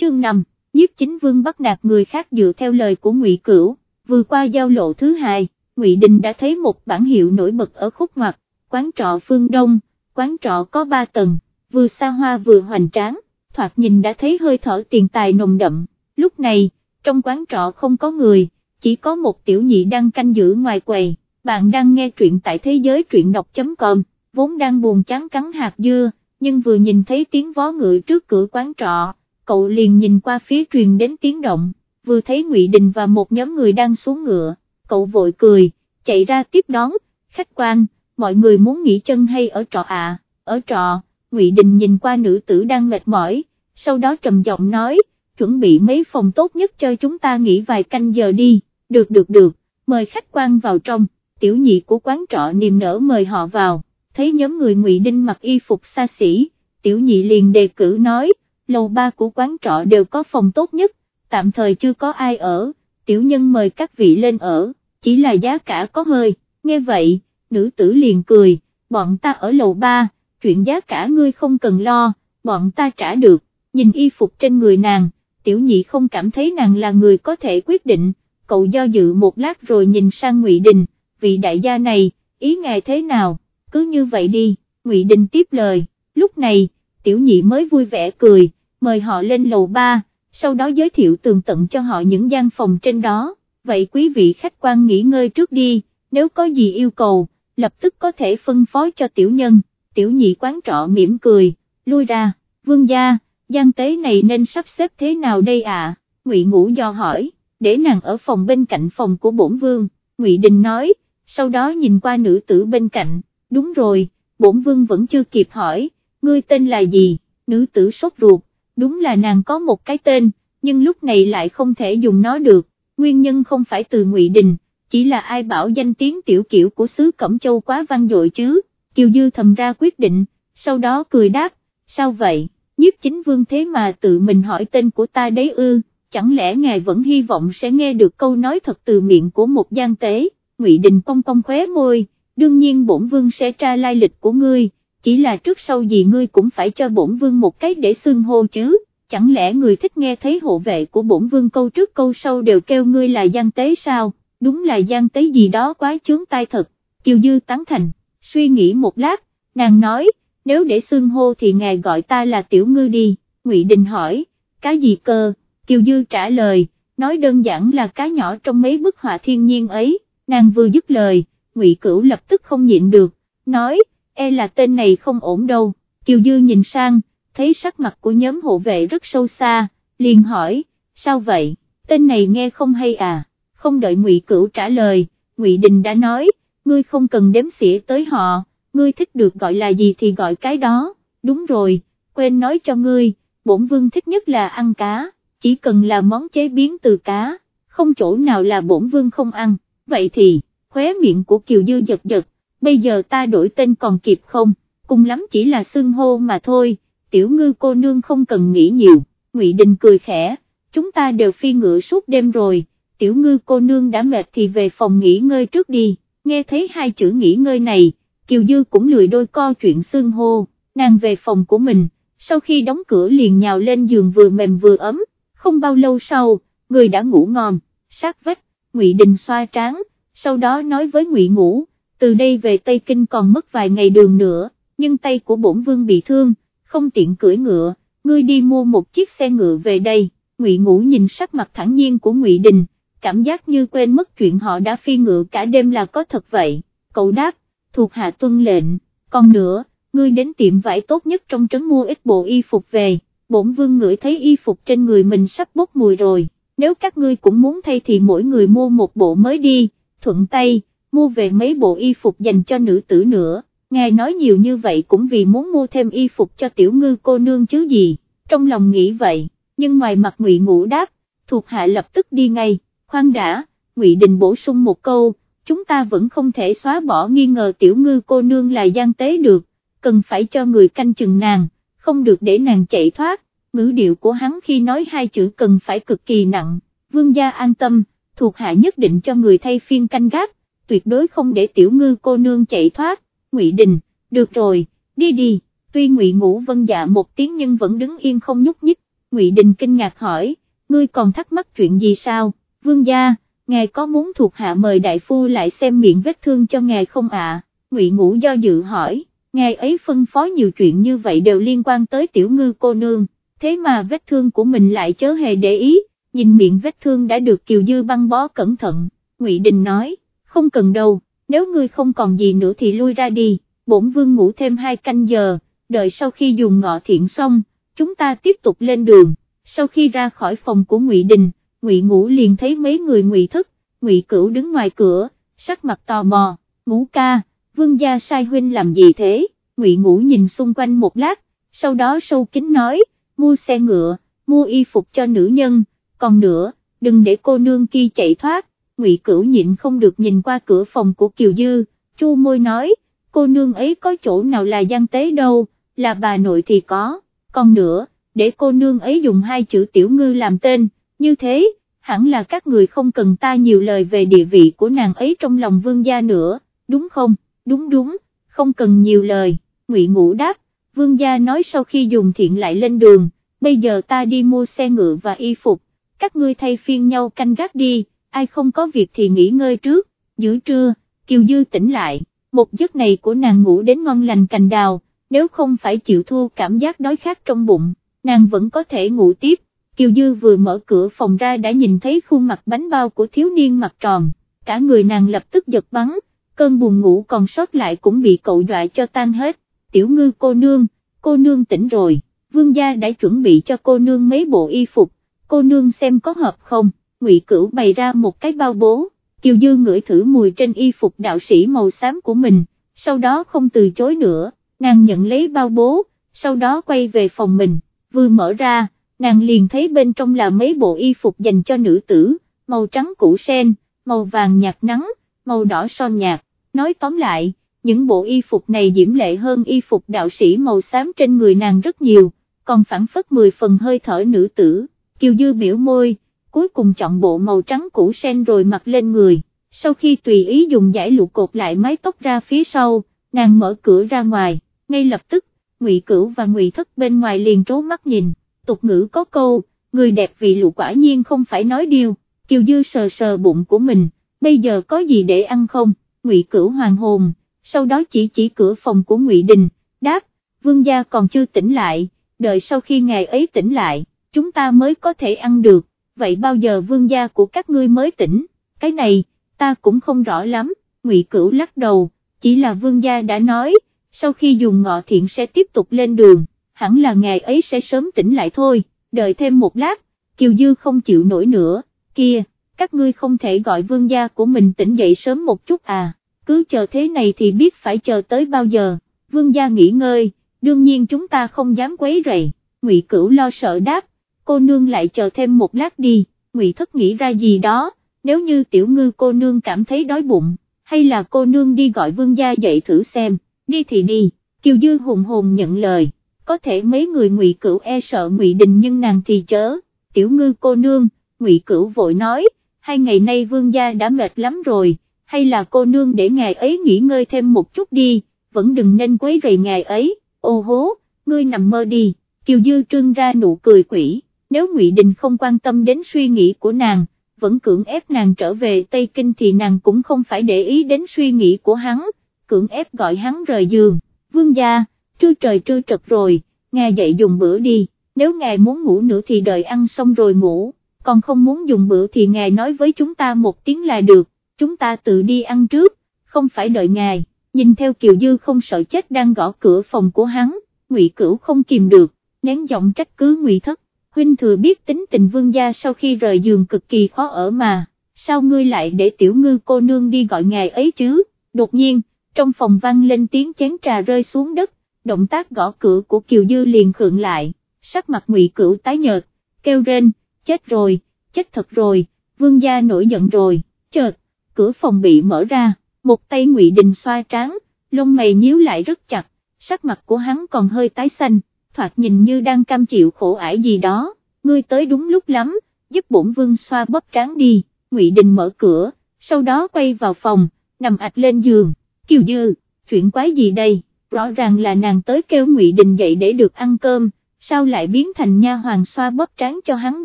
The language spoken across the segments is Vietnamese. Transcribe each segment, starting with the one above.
chương 5, nhiếp chính vương bắt nạt người khác dựa theo lời của ngụy Cửu, vừa qua giao lộ thứ hai, ngụy Đình đã thấy một bản hiệu nổi bật ở khúc ngoặt, quán trọ phương Đông, quán trọ có ba tầng, vừa xa hoa vừa hoành tráng, thoạt nhìn đã thấy hơi thở tiền tài nồng đậm, lúc này, trong quán trọ không có người, chỉ có một tiểu nhị đang canh giữ ngoài quầy, bạn đang nghe truyện tại thế giới truyện đọc.com, vốn đang buồn chán cắn hạt dưa, nhưng vừa nhìn thấy tiếng vó ngựa trước cửa quán trọ, cậu liền nhìn qua phía truyền đến tiếng động, vừa thấy Ngụy Đình và một nhóm người đang xuống ngựa, cậu vội cười, chạy ra tiếp đón, khách quan, mọi người muốn nghỉ chân hay ở trọ à, ở trọ, Ngụy Đình nhìn qua nữ tử đang mệt mỏi, sau đó trầm giọng nói, chuẩn bị mấy phòng tốt nhất cho chúng ta nghỉ vài canh giờ đi, được được được, mời khách quan vào trong, tiểu nhị của quán trọ niềm nở mời họ vào, thấy nhóm người Ngụy đình mặc y phục xa xỉ, tiểu nhị liền đề cử nói, lầu ba của quán trọ đều có phòng tốt nhất, tạm thời chưa có ai ở, tiểu nhân mời các vị lên ở, chỉ là giá cả có hơi, nghe vậy, nữ tử liền cười, bọn ta ở lầu ba, chuyện giá cả ngươi không cần lo, bọn ta trả được, nhìn y phục trên người nàng, tiểu nhị không cảm thấy nàng là người có thể quyết định, cậu do dự một lát rồi nhìn sang Ngụy Đình, vị đại gia này, ý ngài thế nào, cứ như vậy đi, Ngụy Đình tiếp lời, lúc này, tiểu nhị mới vui vẻ cười, mời họ lên lầu ba, sau đó giới thiệu tường tận cho họ những gian phòng trên đó, vậy quý vị khách quan nghỉ ngơi trước đi, nếu có gì yêu cầu, lập tức có thể phân phối cho tiểu nhân, tiểu nhị quán trọ mỉm cười, lui ra, vương gia, gian tế này nên sắp xếp thế nào đây à, ngụy ngũ do hỏi, để nàng ở phòng bên cạnh phòng của bổn vương, ngụy đình nói, sau đó nhìn qua nữ tử bên cạnh, đúng rồi, bổn vương vẫn chưa kịp hỏi, ngươi tên là gì, nữ tử sốt ruột, đúng là nàng có một cái tên, nhưng lúc này lại không thể dùng nó được, nguyên nhân không phải từ ngụy đình, chỉ là ai bảo danh tiếng tiểu kiểu của xứ Cẩm Châu quá vang dội chứ, Kiều Dư thầm ra quyết định, sau đó cười đáp, sao vậy, nhiếp chính vương thế mà tự mình hỏi tên của ta đấy ư, chẳng lẽ ngài vẫn hy vọng sẽ nghe được câu nói thật từ miệng của một gian tế, ngụy Đình cong cong khóe môi, đương nhiên bổn vương sẽ tra lai lịch của ngươi, chỉ là trước sau gì ngươi cũng phải cho bổn vương một cái để xưng hô chứ, chẳng lẽ người thích nghe thấy hộ vệ của bổn vương câu trước câu sau đều kêu ngươi là gian tế sao, đúng là gian tế gì đó quá chướng tai thật, Kiều Dư tán thành, suy nghĩ một lát, nàng nói, nếu để xưng hô thì ngài gọi ta là tiểu ngư đi, Ngụy Đình hỏi, cái gì cơ, Kiều Dư trả lời, nói đơn giản là cá nhỏ trong mấy bức họa thiên nhiên ấy, nàng vừa dứt lời, Ngụy Cửu lập tức không nhịn được, nói, e là tên này không ổn đâu, Kiều Dư nhìn sang, thấy sắc mặt của nhóm hộ vệ rất sâu xa, liền hỏi, sao vậy, tên này nghe không hay à, không đợi Ngụy Cửu trả lời, Ngụy Đình đã nói, ngươi không cần đếm xỉa tới họ, ngươi thích được gọi là gì thì gọi cái đó, đúng rồi, quên nói cho ngươi, bổn vương thích nhất là ăn cá, chỉ cần là món chế biến từ cá, không chỗ nào là bổn vương không ăn, vậy thì, khóe miệng của Kiều Dư giật giật, bây giờ ta đổi tên còn kịp không, cùng lắm chỉ là xương hô mà thôi, tiểu ngư cô nương không cần nghĩ nhiều, Ngụy Đình cười khẽ, chúng ta đều phi ngựa suốt đêm rồi, tiểu ngư cô nương đã mệt thì về phòng nghỉ ngơi trước đi, nghe thấy hai chữ nghỉ ngơi này, Kiều Dư cũng lười đôi co chuyện xương hô, nàng về phòng của mình, sau khi đóng cửa liền nhào lên giường vừa mềm vừa ấm, không bao lâu sau, người đã ngủ ngon, sát vách, Ngụy Đình xoa tráng, sau đó nói với Ngụy Ngũ, từ đây về Tây Kinh còn mất vài ngày đường nữa, nhưng tay của bổn vương bị thương, không tiện cưỡi ngựa, ngươi đi mua một chiếc xe ngựa về đây, Ngụy Ngũ nhìn sắc mặt thẳng nhiên của Ngụy Đình, cảm giác như quên mất chuyện họ đã phi ngựa cả đêm là có thật vậy, cậu đáp, thuộc hạ tuân lệnh, còn nữa, ngươi đến tiệm vải tốt nhất trong trấn mua ít bộ y phục về, bổn vương ngửi thấy y phục trên người mình sắp bốc mùi rồi, nếu các ngươi cũng muốn thay thì mỗi người mua một bộ mới đi, thuận tay, mua về mấy bộ y phục dành cho nữ tử nữa, ngài nói nhiều như vậy cũng vì muốn mua thêm y phục cho tiểu ngư cô nương chứ gì, trong lòng nghĩ vậy, nhưng ngoài mặt ngụy ngũ đáp, thuộc hạ lập tức đi ngay, khoan đã, ngụy đình bổ sung một câu, chúng ta vẫn không thể xóa bỏ nghi ngờ tiểu ngư cô nương là gian tế được, cần phải cho người canh chừng nàng, không được để nàng chạy thoát, ngữ điệu của hắn khi nói hai chữ cần phải cực kỳ nặng, vương gia an tâm, thuộc hạ nhất định cho người thay phiên canh gác, tuyệt đối không để tiểu ngư cô nương chạy thoát, ngụy đình, được rồi, đi đi, tuy ngụy ngũ vân dạ một tiếng nhưng vẫn đứng yên không nhúc nhích, Ngụy Đình kinh ngạc hỏi, ngươi còn thắc mắc chuyện gì sao, vương gia, ngài có muốn thuộc hạ mời đại phu lại xem miệng vết thương cho ngài không ạ, Ngụy Ngũ do dự hỏi, ngài ấy phân phó nhiều chuyện như vậy đều liên quan tới tiểu ngư cô nương, thế mà vết thương của mình lại chớ hề để ý, nhìn miệng vết thương đã được Kiều Dư băng bó cẩn thận, Ngụy Đình nói, không cần đâu, nếu ngươi không còn gì nữa thì lui ra đi, bổn vương ngủ thêm hai canh giờ, đợi sau khi dùng ngọ thiện xong, chúng ta tiếp tục lên đường, sau khi ra khỏi phòng của Ngụy Đình, Ngụy Ngũ liền thấy mấy người Ngụy Thức, Ngụy Cửu đứng ngoài cửa, sắc mặt tò mò, ngũ ca, vương gia sai huynh làm gì thế, Ngụy Ngũ nhìn xung quanh một lát, sau đó sâu kính nói, mua xe ngựa, mua y phục cho nữ nhân, còn nữa, đừng để cô nương kia chạy thoát, Ngụy Cửu nhịn không được nhìn qua cửa phòng của Kiều Dư, chu môi nói, cô nương ấy có chỗ nào là gian tế đâu, là bà nội thì có, còn nữa, để cô nương ấy dùng hai chữ tiểu ngư làm tên, như thế, hẳn là các người không cần ta nhiều lời về địa vị của nàng ấy trong lòng vương gia nữa, đúng không, đúng đúng, không cần nhiều lời, Ngụy Ngũ đáp, vương gia nói sau khi dùng thiện lại lên đường, bây giờ ta đi mua xe ngựa và y phục, các ngươi thay phiên nhau canh gác đi, ai không có việc thì nghỉ ngơi trước, giữa trưa, Kiều Dư tỉnh lại, một giấc này của nàng ngủ đến ngon lành cành đào, nếu không phải chịu thua cảm giác đói khát trong bụng, nàng vẫn có thể ngủ tiếp, Kiều Dư vừa mở cửa phòng ra đã nhìn thấy khuôn mặt bánh bao của thiếu niên mặt tròn, cả người nàng lập tức giật bắn, cơn buồn ngủ còn sót lại cũng bị cậu dọa cho tan hết, tiểu ngư cô nương, cô nương tỉnh rồi, vương gia đã chuẩn bị cho cô nương mấy bộ y phục, cô nương xem có hợp không, ngụy Cửu bày ra một cái bao bố, Kiều Dư ngửi thử mùi trên y phục đạo sĩ màu xám của mình, sau đó không từ chối nữa, nàng nhận lấy bao bố, sau đó quay về phòng mình, vừa mở ra, nàng liền thấy bên trong là mấy bộ y phục dành cho nữ tử, màu trắng củ sen, màu vàng nhạt nắng, màu đỏ son nhạt, nói tóm lại, những bộ y phục này diễm lệ hơn y phục đạo sĩ màu xám trên người nàng rất nhiều, còn phản phất 10 phần hơi thở nữ tử, kiều dư biểu môi, cuối cùng chọn bộ màu trắng củ sen rồi mặc lên người, sau khi tùy ý dùng giải lụa cột lại mái tóc ra phía sau, nàng mở cửa ra ngoài, ngay lập tức, Ngụy Cửu và Ngụy Thất bên ngoài liền trố mắt nhìn, tục ngữ có câu, người đẹp vì lụa quả nhiên không phải nói điều, Kiều Dư sờ sờ bụng của mình, bây giờ có gì để ăn không, Ngụy Cửu hoàng hồn, sau đó chỉ chỉ cửa phòng của Ngụy Đình, đáp, vương gia còn chưa tỉnh lại, đợi sau khi ngày ấy tỉnh lại, chúng ta mới có thể ăn được, vậy bao giờ vương gia của các ngươi mới tỉnh, cái này, ta cũng không rõ lắm, Ngụy Cửu lắc đầu, chỉ là vương gia đã nói, sau khi dùng ngọ thiện sẽ tiếp tục lên đường, hẳn là ngày ấy sẽ sớm tỉnh lại thôi, đợi thêm một lát, Kiều Dư không chịu nổi nữa, kia, các ngươi không thể gọi vương gia của mình tỉnh dậy sớm một chút à, cứ chờ thế này thì biết phải chờ tới bao giờ, vương gia nghỉ ngơi, đương nhiên chúng ta không dám quấy rầy, Ngụy Cửu lo sợ đáp, cô nương lại chờ thêm một lát đi, Ngụy Thất nghĩ ra gì đó, nếu như tiểu ngư cô nương cảm thấy đói bụng, hay là cô nương đi gọi vương gia dậy thử xem đi thì đi, Kiều Dư hùng hồn nhận lời, có thể mấy người ngụy cửu e sợ ngụy đình nhưng nàng thì chớ, tiểu ngư cô nương, ngụy cửu vội nói, hai ngày nay vương gia đã mệt lắm rồi, hay là cô nương để ngài ấy nghỉ ngơi thêm một chút đi, vẫn đừng nên quấy rầy ngài ấy, ô hố, ngươi nằm mơ đi, Kiều Dư trưng ra nụ cười quỷ, nếu ngụy đình không quan tâm đến suy nghĩ của nàng, vẫn cưỡng ép nàng trở về Tây Kinh thì nàng cũng không phải để ý đến suy nghĩ của hắn, cưỡng ép gọi hắn rời giường, vương gia, trưa trời trưa trật rồi, ngài dậy dùng bữa đi, nếu ngài muốn ngủ nữa thì đợi ăn xong rồi ngủ, còn không muốn dùng bữa thì ngài nói với chúng ta một tiếng là được, chúng ta tự đi ăn trước, không phải đợi ngài, nhìn theo Kiều Dư không sợ chết đang gõ cửa phòng của hắn, ngụy Cửu không kìm được, nén giọng trách cứ ngụy Thất, huynh thừa biết tính tình vương gia sau khi rời giường cực kỳ khó ở mà, sao ngươi lại để tiểu ngư cô nương đi gọi ngài ấy chứ, đột nhiên, trong phòng vang lên tiếng chén trà rơi xuống đất, động tác gõ cửa của Kiều Dư liền khượng lại, sắc mặt ngụy cửu tái nhợt, kêu rên, chết rồi, chết thật rồi, vương gia nổi giận rồi, chợt, cửa phòng bị mở ra, một tay ngụy đình xoa trán, lông mày nhíu lại rất chặt, sắc mặt của hắn còn hơi tái xanh, thoạt nhìn như đang cam chịu khổ ải gì đó, ngươi tới đúng lúc lắm, giúp bổn vương xoa bóp trán đi, ngụy đình mở cửa, sau đó quay vào phòng, nằm ạch lên giường, Kiều Dư, chuyện quái gì đây, rõ ràng là nàng tới kêu Ngụy Đình dậy để được ăn cơm, sao lại biến thành nha hoàng xoa bóp trán cho hắn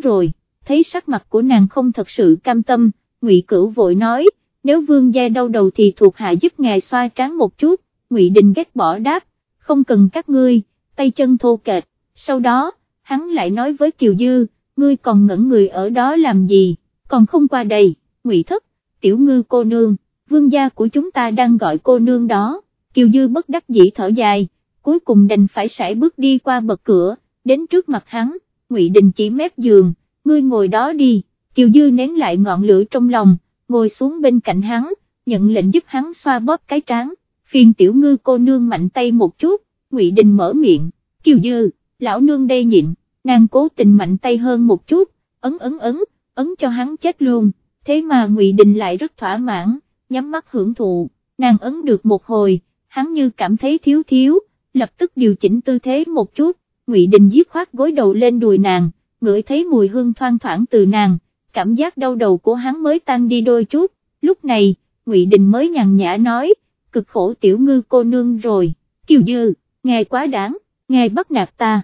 rồi, thấy sắc mặt của nàng không thật sự cam tâm, Ngụy Cửu vội nói, nếu vương gia đau đầu thì thuộc hạ giúp ngài xoa trán một chút, Ngụy Đình ghét bỏ đáp, không cần các ngươi, tay chân thô kệch, sau đó, hắn lại nói với Kiều Dư, ngươi còn ngẩn người ở đó làm gì, còn không qua đây, Ngụy Thất, tiểu ngư cô nương, vương gia của chúng ta đang gọi cô nương đó, Kiều Dư bất đắc dĩ thở dài, cuối cùng đành phải sải bước đi qua bậc cửa, đến trước mặt hắn, Ngụy Đình chỉ mép giường, ngươi ngồi đó đi, Kiều Dư nén lại ngọn lửa trong lòng, ngồi xuống bên cạnh hắn, nhận lệnh giúp hắn xoa bóp cái trán, phiền tiểu ngư cô nương mạnh tay một chút, Ngụy Đình mở miệng, Kiều Dư, lão nương đây nhịn, nàng cố tình mạnh tay hơn một chút, ấn ấn ấn, ấn cho hắn chết luôn, thế mà Ngụy Đình lại rất thỏa mãn, nhắm mắt hưởng thụ, nàng ấn được một hồi, hắn như cảm thấy thiếu thiếu, lập tức điều chỉnh tư thế một chút, Ngụy Đình dứt khoát gối đầu lên đùi nàng, ngửi thấy mùi hương thoang thoảng từ nàng, cảm giác đau đầu của hắn mới tan đi đôi chút, lúc này, Ngụy Đình mới nhàn nhã nói, cực khổ tiểu ngư cô nương rồi, kiều dư, ngài quá đáng, ngài bắt nạt ta.